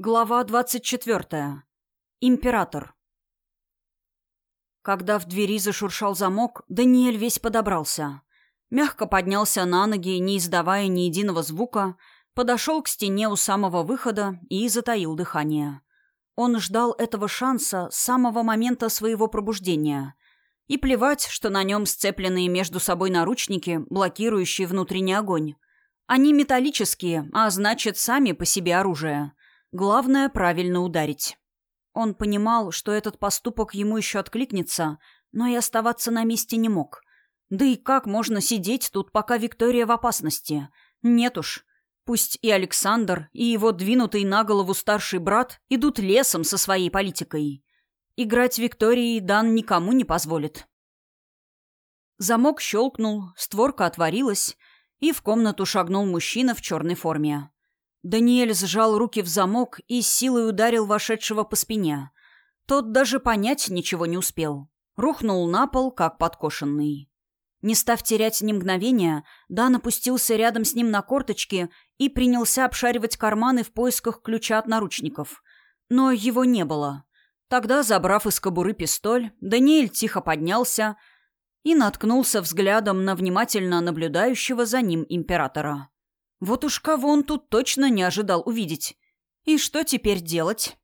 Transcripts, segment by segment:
Глава 24. Император. Когда в двери зашуршал замок, Даниэль весь подобрался. Мягко поднялся на ноги, не издавая ни единого звука, подошел к стене у самого выхода и затаил дыхание. Он ждал этого шанса с самого момента своего пробуждения. И плевать, что на нем сцепленные между собой наручники, блокирующие внутренний огонь. Они металлические, а значит, сами по себе оружие – Главное — правильно ударить. Он понимал, что этот поступок ему еще откликнется, но и оставаться на месте не мог. Да и как можно сидеть тут, пока Виктория в опасности? Нет уж. Пусть и Александр, и его двинутый на голову старший брат идут лесом со своей политикой. Играть Викторией Дан никому не позволит. Замок щелкнул, створка отворилась, и в комнату шагнул мужчина в черной форме. Даниэль сжал руки в замок и силой ударил вошедшего по спине. Тот даже понять ничего не успел. Рухнул на пол, как подкошенный. Не став терять ни мгновения, Дан опустился рядом с ним на корточки и принялся обшаривать карманы в поисках ключа от наручников. Но его не было. Тогда, забрав из кобуры пистоль, Даниэль тихо поднялся и наткнулся взглядом на внимательно наблюдающего за ним императора. Вот уж кого он тут точно не ожидал увидеть. И что теперь делать?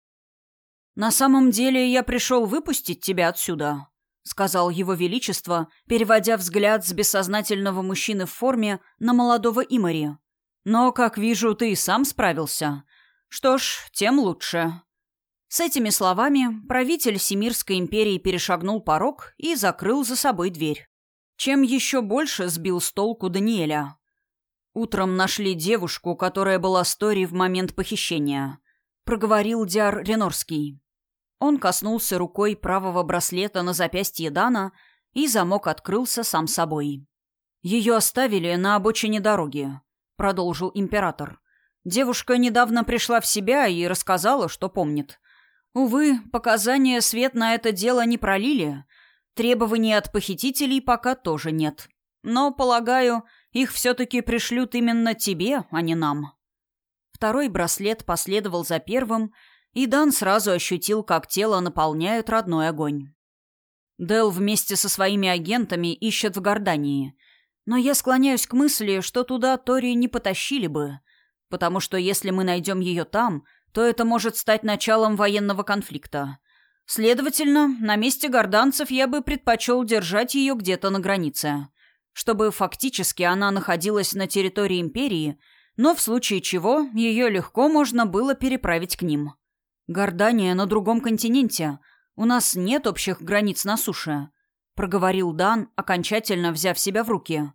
«На самом деле я пришел выпустить тебя отсюда», — сказал его величество, переводя взгляд с бессознательного мужчины в форме на молодого Имари. «Но, как вижу, ты и сам справился. Что ж, тем лучше». С этими словами правитель Семирской империи перешагнул порог и закрыл за собой дверь. Чем еще больше сбил с толку Даниэля. «Утром нашли девушку, которая была с Тори в момент похищения», — проговорил Диар Ренорский. Он коснулся рукой правого браслета на запястье Дана, и замок открылся сам собой. «Ее оставили на обочине дороги», — продолжил император. «Девушка недавно пришла в себя и рассказала, что помнит. Увы, показания свет на это дело не пролили. Требований от похитителей пока тоже нет. Но, полагаю, их все-таки пришлют именно тебе, а не нам». Второй браслет последовал за первым, и Дан сразу ощутил, как тело наполняет родной огонь. Дел вместе со своими агентами ищет в Гордании, но я склоняюсь к мысли, что туда Тори не потащили бы, потому что если мы найдем ее там, то это может стать началом военного конфликта. Следовательно, на месте горданцев я бы предпочел держать ее где-то на границе чтобы фактически она находилась на территории империи, но в случае чего ее легко можно было переправить к ним. Гордания на другом континенте. У нас нет общих границ на суше», — проговорил Дан, окончательно взяв себя в руки.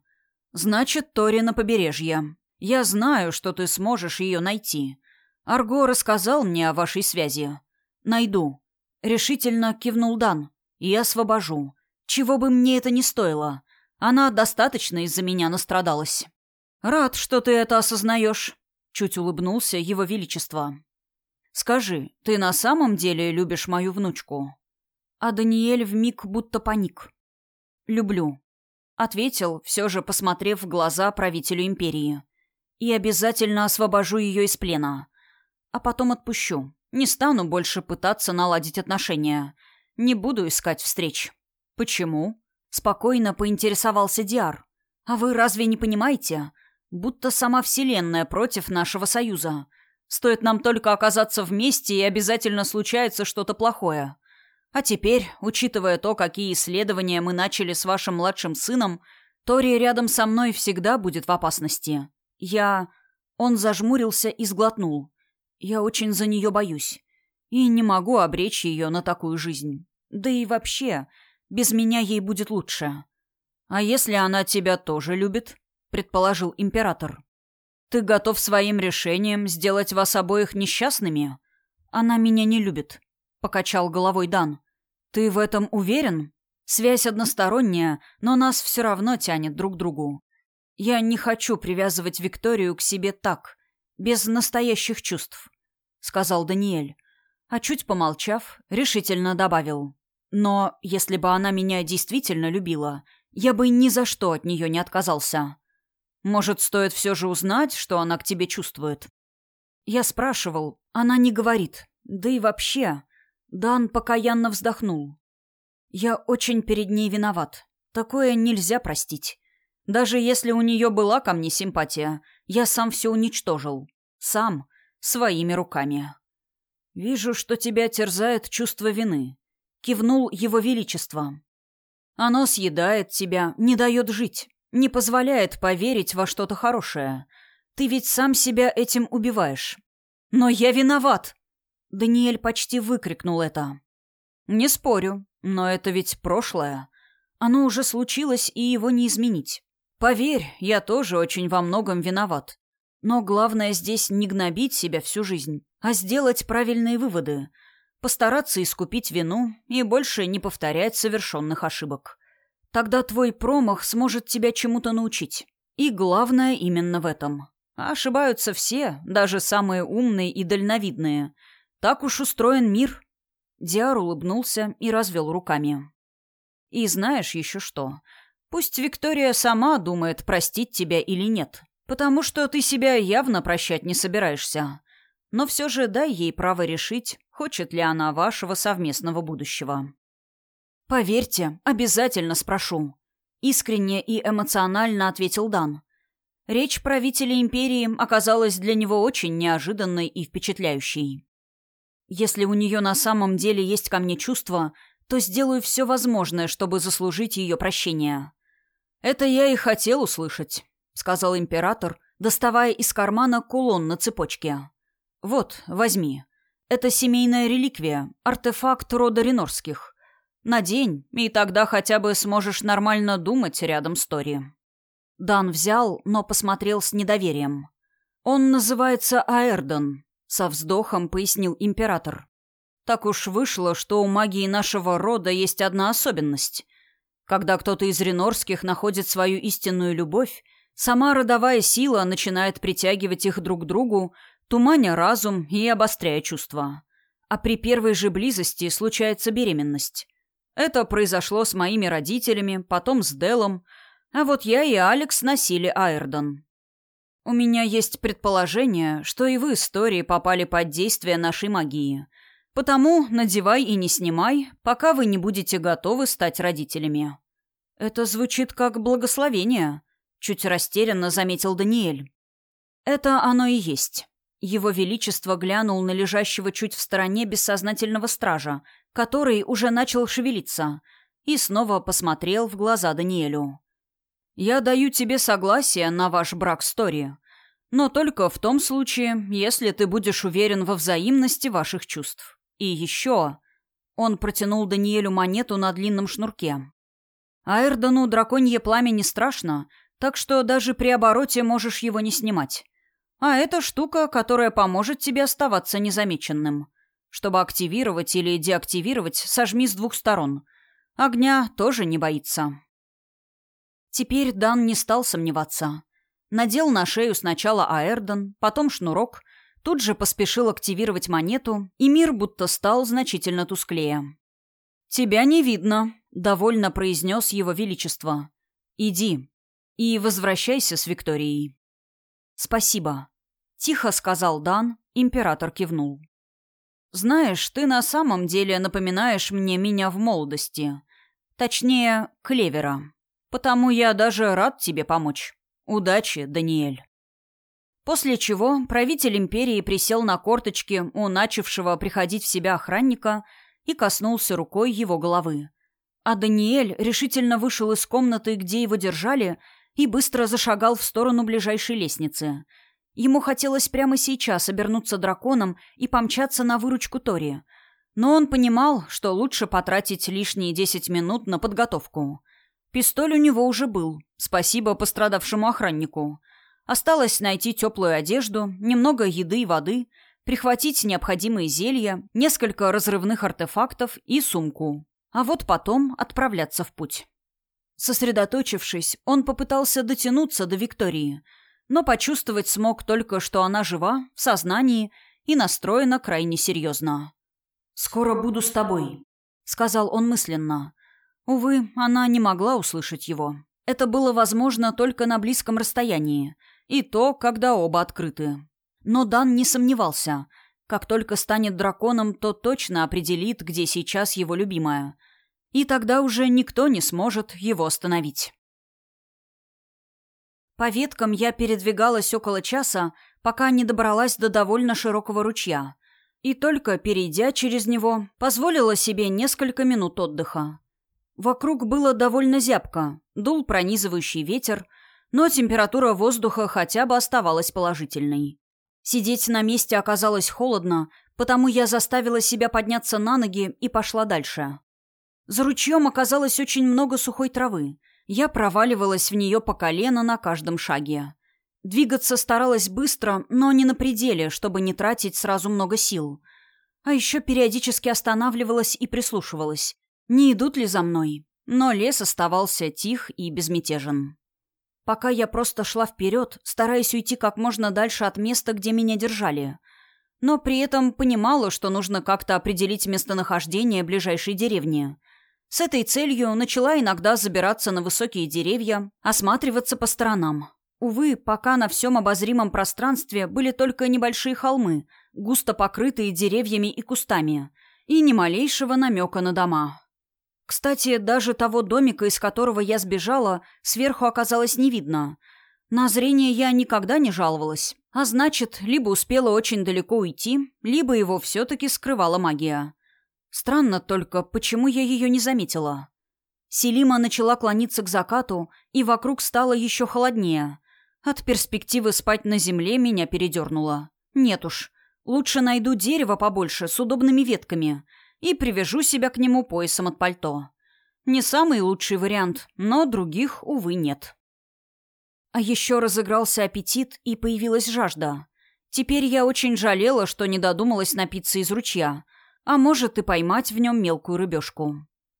«Значит, Тори на побережье. Я знаю, что ты сможешь ее найти. Арго рассказал мне о вашей связи. Найду». Решительно кивнул Дан. «И освобожу. Чего бы мне это ни стоило. Она достаточно из-за меня настрадалась. «Рад, что ты это осознаешь», — чуть улыбнулся его величество. «Скажи, ты на самом деле любишь мою внучку?» А Даниэль вмиг будто паник. «Люблю», — ответил, все же посмотрев в глаза правителю империи. «И обязательно освобожу ее из плена. А потом отпущу. Не стану больше пытаться наладить отношения. Не буду искать встреч». «Почему?» Спокойно поинтересовался Диар. «А вы разве не понимаете? Будто сама Вселенная против нашего союза. Стоит нам только оказаться вместе, и обязательно случается что-то плохое. А теперь, учитывая то, какие исследования мы начали с вашим младшим сыном, Тори рядом со мной всегда будет в опасности. Я...» Он зажмурился и сглотнул. «Я очень за нее боюсь. И не могу обречь ее на такую жизнь. Да и вообще, без меня ей будет лучше. А если она тебя тоже любит? Предположил император. Ты готов своим решением сделать вас обоих несчастными? Она меня не любит. Покачал головой Дан. Ты в этом уверен? Связь односторонняя, но нас все равно тянет друг к другу. Я не хочу привязывать Викторию к себе так, без настоящих чувств, сказал Даниэль. А чуть помолчав, решительно добавил. Но если бы она меня действительно любила, я бы ни за что от нее не отказался. Может, стоит все же узнать, что она к тебе чувствует? Я спрашивал, она не говорит. Да и вообще... Дан покаянно вздохнул. Я очень перед ней виноват. Такое нельзя простить. Даже если у нее была ко мне симпатия, я сам все уничтожил. Сам. Своими руками. «Вижу, что тебя терзает чувство вины», — кивнул его величество. «Оно съедает тебя, не дает жить, не позволяет поверить во что-то хорошее. Ты ведь сам себя этим убиваешь». «Но я виноват!» Даниэль почти выкрикнул это. «Не спорю, но это ведь прошлое. Оно уже случилось, и его не изменить. Поверь, я тоже очень во многом виноват. Но главное здесь не гнобить себя всю жизнь, а сделать правильные выводы, постараться искупить вину и больше не повторять совершенных ошибок. Тогда твой промах сможет тебя чему-то научить. И главное именно в этом. ошибаются все, даже самые умные и дальновидные. Так уж устроен мир. Диар улыбнулся и развел руками. И знаешь еще что? Пусть Виктория сама думает, простить тебя или нет. Потому что ты себя явно прощать не собираешься. Но все же дай ей право решить, хочет ли она вашего совместного будущего. «Поверьте, обязательно спрошу», — искренне и эмоционально ответил Дан. Речь правителя империи оказалась для него очень неожиданной и впечатляющей. «Если у нее на самом деле есть ко мне чувства, то сделаю все возможное, чтобы заслужить ее прощение». «Это я и хотел услышать», сказал император, доставая из кармана кулон на цепочке. «Вот, возьми. Это семейная реликвия, артефакт рода Ренорских. Надень, и тогда хотя бы сможешь нормально думать рядом с Тори». Дан взял, но посмотрел с недоверием. «Он называется Аэрдон», — со вздохом пояснил император. «Так уж вышло, что у магии нашего рода есть одна особенность. Когда кто-то из Ренорских находит свою истинную любовь, Сама родовая сила начинает притягивать их друг к другу, туманя разум и обостряя чувства. А при первой же близости случается беременность. Это произошло с моими родителями, потом с Делом, а вот я и Алекс носили Айрдон. У меня есть предположение, что и вы с Тори попали под действие нашей магии. Потому надевай и не снимай, пока вы не будете готовы стать родителями. Это звучит как благословение, Чуть растерянно заметил Даниэль. Это оно и есть. Его Величество глянул на лежащего чуть в стороне бессознательного стража, который уже начал шевелиться, и снова посмотрел в глаза Даниэлю. «Я даю тебе согласие на ваш брак с Тори, но только в том случае, если ты будешь уверен во взаимности ваших чувств. И еще...» Он протянул Даниэлю монету на длинном шнурке. «Аэрдону драконье пламя не страшно, так что даже при обороте можешь его не снимать. А это штука, которая поможет тебе оставаться незамеченным. Чтобы активировать или деактивировать, сожми с двух сторон. Огня тоже не боится. Теперь Дан не стал сомневаться. Надел на шею сначала Аэрдон, потом шнурок, тут же поспешил активировать монету, и мир будто стал значительно тусклее. «Тебя не видно», — довольно произнес его величество. «Иди, и возвращайся с Викторией». «Спасибо», — тихо сказал Дан, император кивнул. «Знаешь, ты на самом деле напоминаешь мне меня в молодости. Точнее, Клевера. Потому я даже рад тебе помочь. Удачи, Даниэль». После чего правитель империи присел на корточки у начавшего приходить в себя охранника и коснулся рукой его головы. А Даниэль решительно вышел из комнаты, где его держали, и быстро зашагал в сторону ближайшей лестницы. Ему хотелось прямо сейчас обернуться драконом и помчаться на выручку Тори. Но он понимал, что лучше потратить лишние десять минут на подготовку. Пистоль у него уже был, спасибо пострадавшему охраннику. Осталось найти теплую одежду, немного еды и воды, прихватить необходимые зелья, несколько разрывных артефактов и сумку. А вот потом отправляться в путь. Сосредоточившись, он попытался дотянуться до Виктории, но почувствовать смог только, что она жива, в сознании и настроена крайне серьезно. «Скоро буду с тобой», — сказал он мысленно. Увы, она не могла услышать его. Это было возможно только на близком расстоянии, и то, когда оба открыты. Но Дан не сомневался. Как только станет драконом, то точно определит, где сейчас его любимая. И тогда уже никто не сможет его остановить. По веткам я передвигалась около часа, пока не добралась до довольно широкого ручья. И только перейдя через него, позволила себе несколько минут отдыха. Вокруг было довольно зябко, дул пронизывающий ветер, но температура воздуха хотя бы оставалась положительной. Сидеть на месте оказалось холодно, потому я заставила себя подняться на ноги и пошла дальше. За ручьем оказалось очень много сухой травы, я проваливалась в нее по колено на каждом шаге. Двигаться старалась быстро, но не на пределе, чтобы не тратить сразу много сил. А еще периодически останавливалась и прислушивалась. Не идут ли за мной? Но лес оставался тих и безмятежен. Пока я просто шла вперед, стараясь уйти как можно дальше от места, где меня держали. Но при этом понимала, что нужно как-то определить местонахождение ближайшей деревни — с этой целью начала иногда забираться на высокие деревья, осматриваться по сторонам. Увы, пока на всем обозримом пространстве были только небольшие холмы, густо покрытые деревьями и кустами, и ни малейшего намека на дома. Кстати, даже того домика, из которого я сбежала, сверху оказалось не видно. На зрение я никогда не жаловалась, а значит, либо успела очень далеко уйти, либо его все-таки скрывала магия. Странно только, почему я ее не заметила. Селима начала клониться к закату, и вокруг стало еще холоднее. От перспективы спать на земле меня передернуло. Нет уж, лучше найду дерево побольше с удобными ветками и привяжу себя к нему поясом от пальто. Не самый лучший вариант, но других, увы, нет. А еще разыгрался аппетит и появилась жажда. Теперь я очень жалела, что не додумалась напиться из ручья — а может и поймать в нем мелкую рыбешку.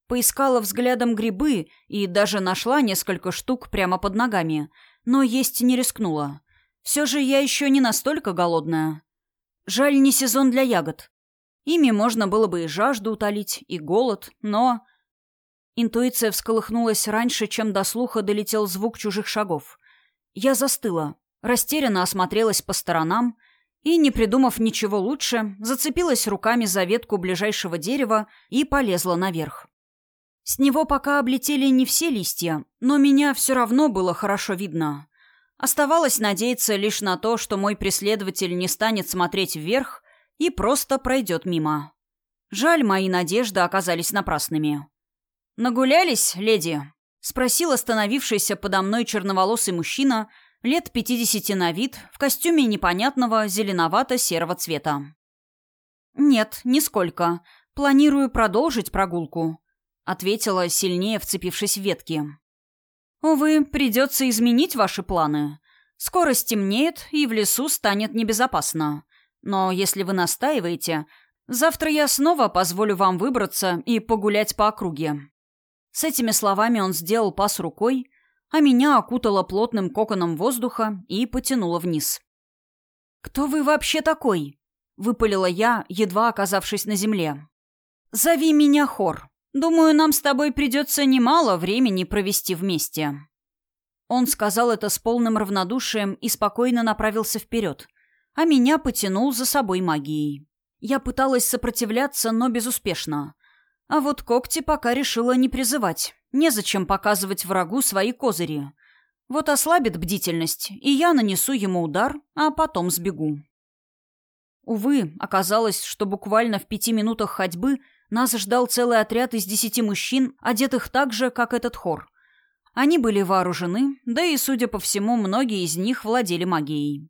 Поискала взглядом грибы и даже нашла несколько штук прямо под ногами, но есть не рискнула. Все же я еще не настолько голодная. Жаль, не сезон для ягод. Ими можно было бы и жажду утолить, и голод, но... Интуиция всколыхнулась раньше, чем до слуха долетел звук чужих шагов. Я застыла, растерянно осмотрелась по сторонам — и, не придумав ничего лучше, зацепилась руками за ветку ближайшего дерева и полезла наверх. С него пока облетели не все листья, но меня все равно было хорошо видно. Оставалось надеяться лишь на то, что мой преследователь не станет смотреть вверх и просто пройдет мимо. Жаль, мои надежды оказались напрасными. «Нагулялись, леди?» — спросил остановившийся подо мной черноволосый мужчина — лет пятидесяти на вид, в костюме непонятного зеленовато-серого цвета. «Нет, нисколько. Планирую продолжить прогулку», — ответила, сильнее вцепившись в ветки. «Увы, придется изменить ваши планы. Скоро стемнеет, и в лесу станет небезопасно. Но если вы настаиваете, завтра я снова позволю вам выбраться и погулять по округе». С этими словами он сделал пас рукой, а меня окутало плотным коконом воздуха и потянуло вниз. «Кто вы вообще такой?» — выпалила я, едва оказавшись на земле. «Зови меня Хор. Думаю, нам с тобой придется немало времени провести вместе». Он сказал это с полным равнодушием и спокойно направился вперед, а меня потянул за собой магией. Я пыталась сопротивляться, но безуспешно. А вот когти пока решила не призывать. Незачем показывать врагу свои козыри. Вот ослабит бдительность, и я нанесу ему удар, а потом сбегу. Увы, оказалось, что буквально в пяти минутах ходьбы нас ждал целый отряд из десяти мужчин, одетых так же, как этот хор. Они были вооружены, да и, судя по всему, многие из них владели магией.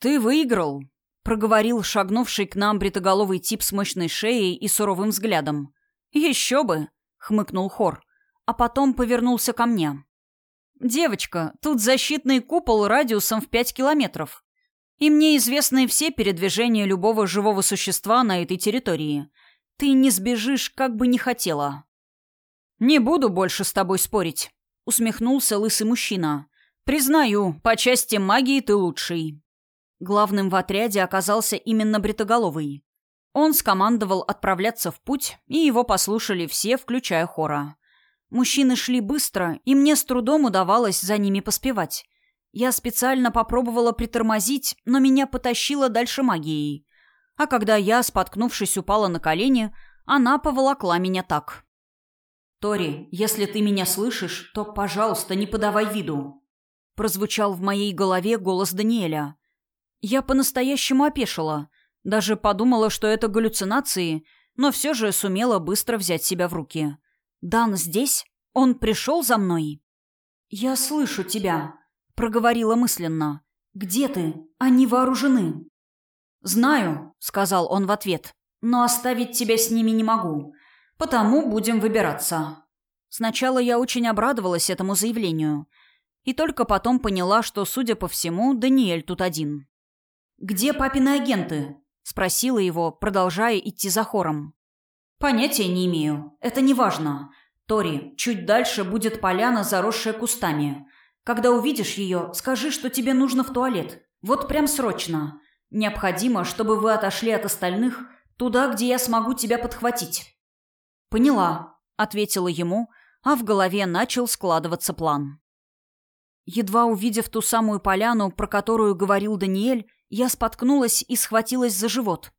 «Ты выиграл», — проговорил шагнувший к нам бритоголовый тип с мощной шеей и суровым взглядом. «Еще бы!» — хмыкнул хор а потом повернулся ко мне. «Девочка, тут защитный купол радиусом в пять километров. И мне известны все передвижения любого живого существа на этой территории. Ты не сбежишь, как бы не хотела». «Не буду больше с тобой спорить», — усмехнулся лысый мужчина. «Признаю, по части магии ты лучший». Главным в отряде оказался именно Бритоголовый. Он скомандовал отправляться в путь, и его послушали все, включая хора. Мужчины шли быстро, и мне с трудом удавалось за ними поспевать. Я специально попробовала притормозить, но меня потащило дальше магией. А когда я, споткнувшись, упала на колени, она поволокла меня так. «Тори, если ты меня слышишь, то, пожалуйста, не подавай виду», — прозвучал в моей голове голос Даниэля. Я по-настоящему опешила, даже подумала, что это галлюцинации, но все же сумела быстро взять себя в руки. «Дан здесь? Он пришел за мной?» «Я слышу тебя», — проговорила мысленно. «Где ты? Они вооружены». «Знаю», — сказал он в ответ, — «но оставить тебя с ними не могу. Потому будем выбираться. Сначала я очень обрадовалась этому заявлению. И только потом поняла, что, судя по всему, Даниэль тут один. «Где папины агенты?» — спросила его, продолжая идти за хором. «Понятия не имею. Это не важно. Тори, чуть дальше будет поляна, заросшая кустами. Когда увидишь ее, скажи, что тебе нужно в туалет. Вот прям срочно. Необходимо, чтобы вы отошли от остальных туда, где я смогу тебя подхватить. «Поняла», — ответила ему, а в голове начал складываться план. Едва увидев ту самую поляну, про которую говорил Даниэль, я споткнулась и схватилась за живот.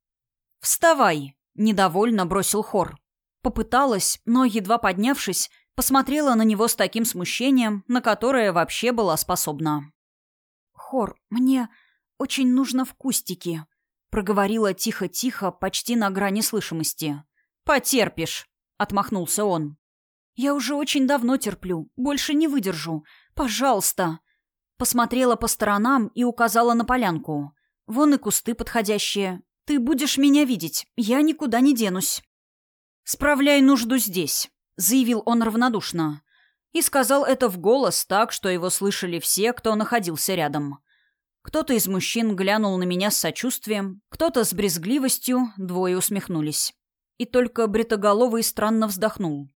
«Вставай!» — недовольно бросил Хор. Попыталась, но, едва поднявшись, посмотрела на него с таким смущением, на которое вообще была способна. «Хор, мне очень нужно в кустике», — проговорила тихо-тихо, почти на грани слышимости. «Потерпишь», отмахнулся он. «Я уже очень давно терплю. Больше не выдержу. Пожалуйста!» Посмотрела по сторонам и указала на полянку. «Вон и кусты подходящие. Ты будешь меня видеть. Я никуда не денусь». «Справляй нужду здесь», — заявил он равнодушно. И сказал это в голос так, что его слышали все, кто находился рядом. Кто-то из мужчин глянул на меня с сочувствием, кто-то с брезгливостью, двое усмехнулись. И только бритоголовый странно вздохнул.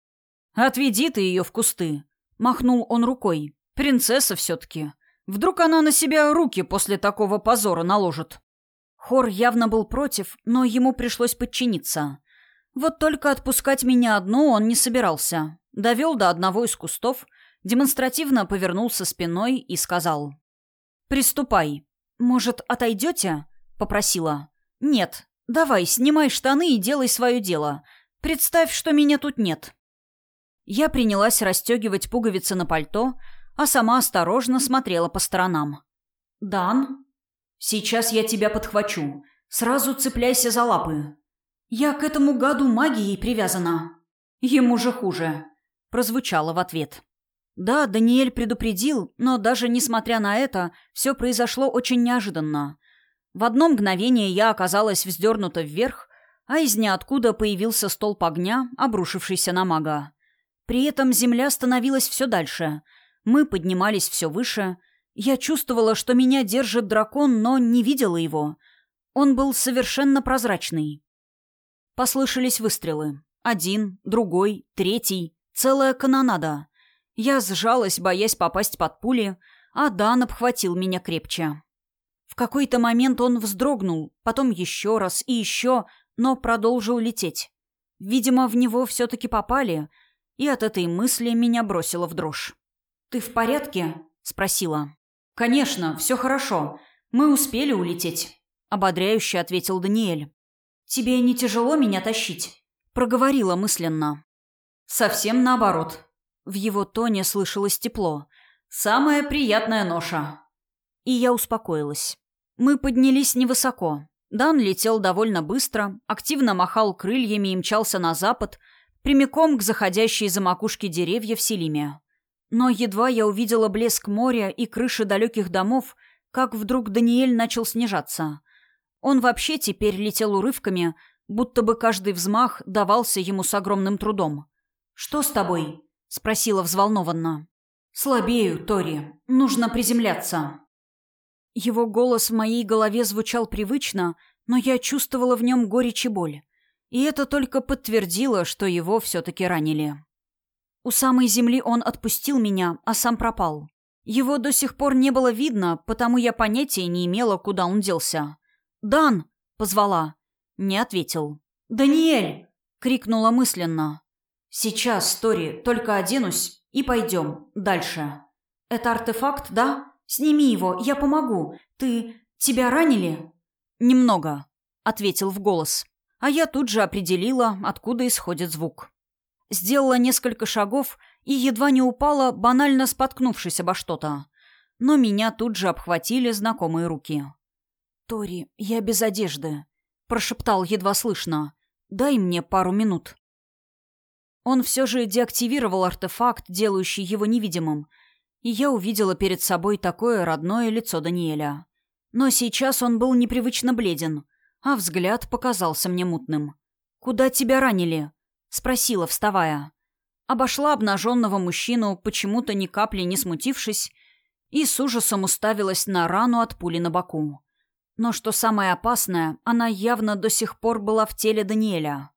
«Отведи ты ее в кусты!» — махнул он рукой. «Принцесса все-таки. Вдруг она на себя руки после такого позора наложит?» Хор явно был против, но ему пришлось подчиниться. Вот только отпускать меня одну он не собирался. Довел до одного из кустов, демонстративно повернулся спиной и сказал. «Приступай. Может, отойдете?» — попросила. «Нет, «Давай, снимай штаны и делай свое дело. Представь, что меня тут нет». Я принялась расстегивать пуговицы на пальто, а сама осторожно смотрела по сторонам. «Дан?» «Сейчас я тебя подхвачу. Сразу цепляйся за лапы». «Я к этому гаду магией привязана». «Ему же хуже», — прозвучало в ответ. Да, Даниэль предупредил, но даже несмотря на это, все произошло очень неожиданно. В одно мгновение я оказалась вздернута вверх, а из ниоткуда появился столб огня, обрушившийся на мага. При этом земля становилась все дальше. Мы поднимались все выше. Я чувствовала, что меня держит дракон, но не видела его. Он был совершенно прозрачный. Послышались выстрелы. Один, другой, третий. Целая канонада. Я сжалась, боясь попасть под пули, а Дан обхватил меня крепче. В какой-то момент он вздрогнул, потом еще раз и еще, но продолжил лететь. Видимо, в него все-таки попали, и от этой мысли меня бросило в дрожь. «Ты в порядке?» — спросила. «Конечно, все хорошо. Мы успели улететь», — ободряюще ответил Даниэль. «Тебе не тяжело меня тащить?» — проговорила мысленно. «Совсем наоборот». В его тоне слышалось тепло. «Самая приятная ноша» и я успокоилась. Мы поднялись невысоко. Дан летел довольно быстро, активно махал крыльями и мчался на запад, прямиком к заходящей за макушки деревьев Селиме. Но едва я увидела блеск моря и крыши далеких домов, как вдруг Даниэль начал снижаться. Он вообще теперь летел урывками, будто бы каждый взмах давался ему с огромным трудом. «Что с тобой?» — спросила взволнованно. «Слабею, Тори. Нужно приземляться». Его голос в моей голове звучал привычно, но я чувствовала в нем горечь и боль. И это только подтвердило, что его все-таки ранили. У самой земли он отпустил меня, а сам пропал. Его до сих пор не было видно, потому я понятия не имела, куда он делся. «Дан!» — позвала. Не ответил. «Даниэль!» — крикнула мысленно. «Сейчас, Тори, только оденусь и пойдем дальше». «Это артефакт, да?» — Сними его, я помогу. Ты... тебя ранили?» «Немного», — ответил в голос. А я тут же определила, откуда исходит звук. Сделала несколько шагов и едва не упала, банально споткнувшись обо что-то. Но меня тут же обхватили знакомые руки. «Тори, я без одежды», — прошептал едва слышно. «Дай мне пару минут». Он все же деактивировал артефакт, делающий его невидимым, и я увидела перед собой такое родное лицо Даниэля. Но сейчас он был непривычно бледен, а взгляд показался мне мутным. «Куда тебя ранили?» — спросила, вставая. Обошла обнаженного мужчину, почему-то ни капли не смутившись, и с ужасом уставилась на рану от пули на боку. Но что самое опасное, она явно до сих пор была в теле Даниэля.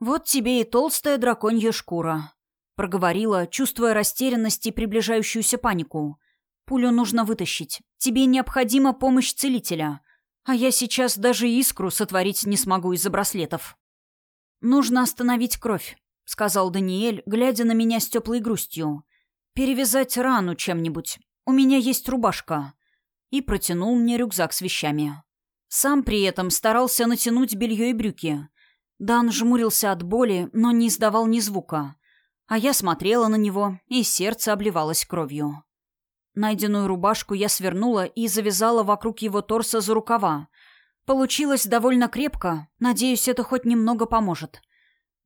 «Вот тебе и толстая драконья шкура», — проговорила, чувствуя растерянность и приближающуюся панику. «Пулю нужно вытащить. Тебе необходима помощь целителя. А я сейчас даже искру сотворить не смогу из-за браслетов». «Нужно остановить кровь», — сказал Даниэль, глядя на меня с теплой грустью. «Перевязать рану чем-нибудь. У меня есть рубашка». И протянул мне рюкзак с вещами. Сам при этом старался натянуть белье и брюки. Дан жмурился от боли, но не издавал ни звука. А я смотрела на него, и сердце обливалось кровью. Найденную рубашку я свернула и завязала вокруг его торса за рукава. Получилось довольно крепко, надеюсь, это хоть немного поможет.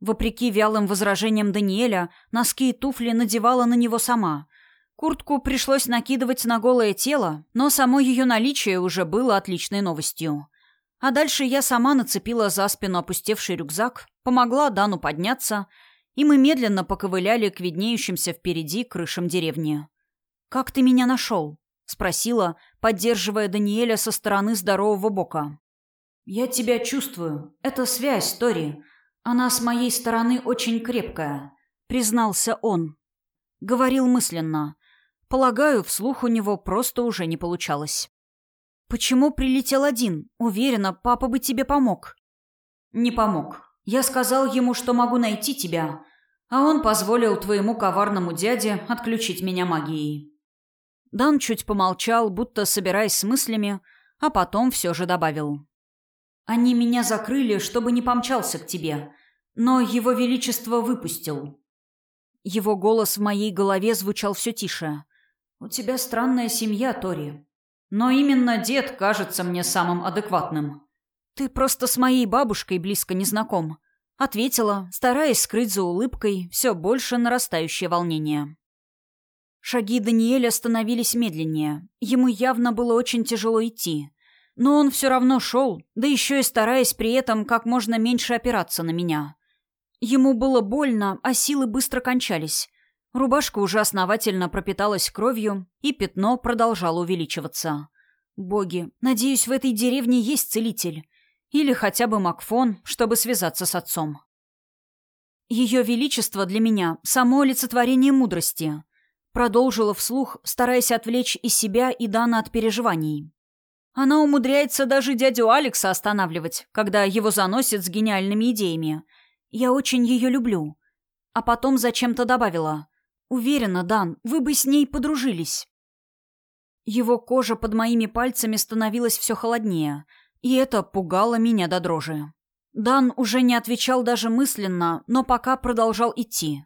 Вопреки вялым возражениям Даниэля, носки и туфли надевала на него сама. Куртку пришлось накидывать на голое тело, но само ее наличие уже было отличной новостью. А дальше я сама нацепила за спину опустевший рюкзак, помогла Дану подняться — и мы медленно поковыляли к виднеющимся впереди крышам деревни. «Как ты меня нашел?» — спросила, поддерживая Даниэля со стороны здорового бока. «Я тебя чувствую. Это связь, Тори. Она с моей стороны очень крепкая», — признался он. Говорил мысленно. Полагаю, вслух у него просто уже не получалось. «Почему прилетел один? Уверена, папа бы тебе помог». «Не помог. Я сказал ему, что могу найти тебя, а он позволил твоему коварному дяде отключить меня магией». Дан чуть помолчал, будто собираясь с мыслями, а потом все же добавил. «Они меня закрыли, чтобы не помчался к тебе, но его величество выпустил». Его голос в моей голове звучал все тише. «У тебя странная семья, Тори. Но именно дед кажется мне самым адекватным». «Ты просто с моей бабушкой близко не знаком», — ответила, стараясь скрыть за улыбкой все больше нарастающее волнение. Шаги Даниэля становились медленнее. Ему явно было очень тяжело идти. Но он все равно шел, да еще и стараясь при этом как можно меньше опираться на меня. Ему было больно, а силы быстро кончались. Рубашка уже основательно пропиталась кровью, и пятно продолжало увеличиваться. Боги, надеюсь, в этой деревне есть целитель. Или хотя бы Макфон, чтобы связаться с отцом. Ее величество для меня — само олицетворение мудрости. Продолжила вслух, стараясь отвлечь и себя, и Дана от переживаний. Она умудряется даже дядю Алекса останавливать, когда его заносит с гениальными идеями. Я очень ее люблю. А потом зачем-то добавила. Уверена, Дан, вы бы с ней подружились. Его кожа под моими пальцами становилась все холоднее — и это пугало меня до дрожи. Дан уже не отвечал даже мысленно, но пока продолжал идти.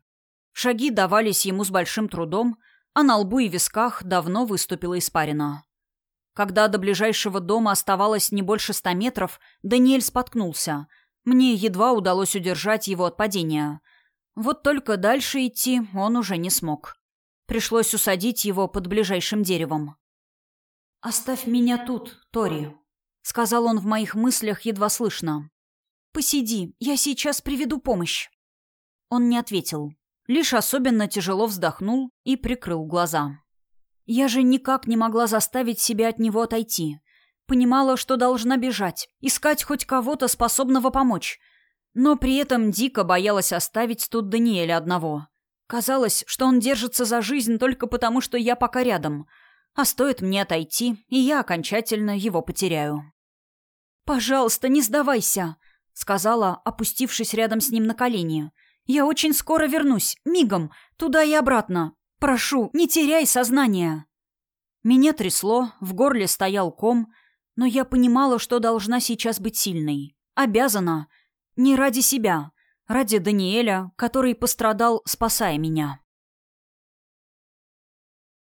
Шаги давались ему с большим трудом, а на лбу и висках давно выступила испарина. Когда до ближайшего дома оставалось не больше ста метров, Даниэль споткнулся. Мне едва удалось удержать его от падения. Вот только дальше идти он уже не смог. Пришлось усадить его под ближайшим деревом. «Оставь меня тут, Тори», — сказал он в моих мыслях едва слышно. «Посиди, я сейчас приведу помощь». Он не ответил, лишь особенно тяжело вздохнул и прикрыл глаза. Я же никак не могла заставить себя от него отойти. Понимала, что должна бежать, искать хоть кого-то, способного помочь. Но при этом дико боялась оставить тут Даниэля одного. Казалось, что он держится за жизнь только потому, что я пока рядом — а стоит мне отойти, и я окончательно его потеряю. «Пожалуйста, не сдавайся», — сказала, опустившись рядом с ним на колени. «Я очень скоро вернусь, мигом, туда и обратно. Прошу, не теряй сознание». Меня трясло, в горле стоял ком, но я понимала, что должна сейчас быть сильной. Обязана. Не ради себя. Ради Даниэля, который пострадал, спасая меня.